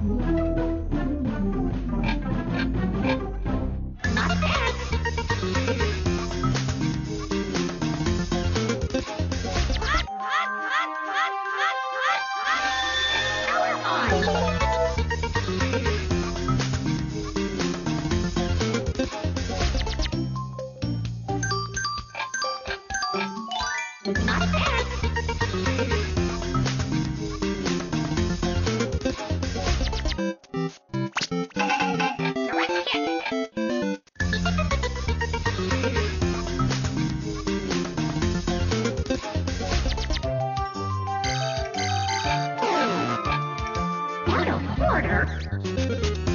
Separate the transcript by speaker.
Speaker 1: Not bad. Order.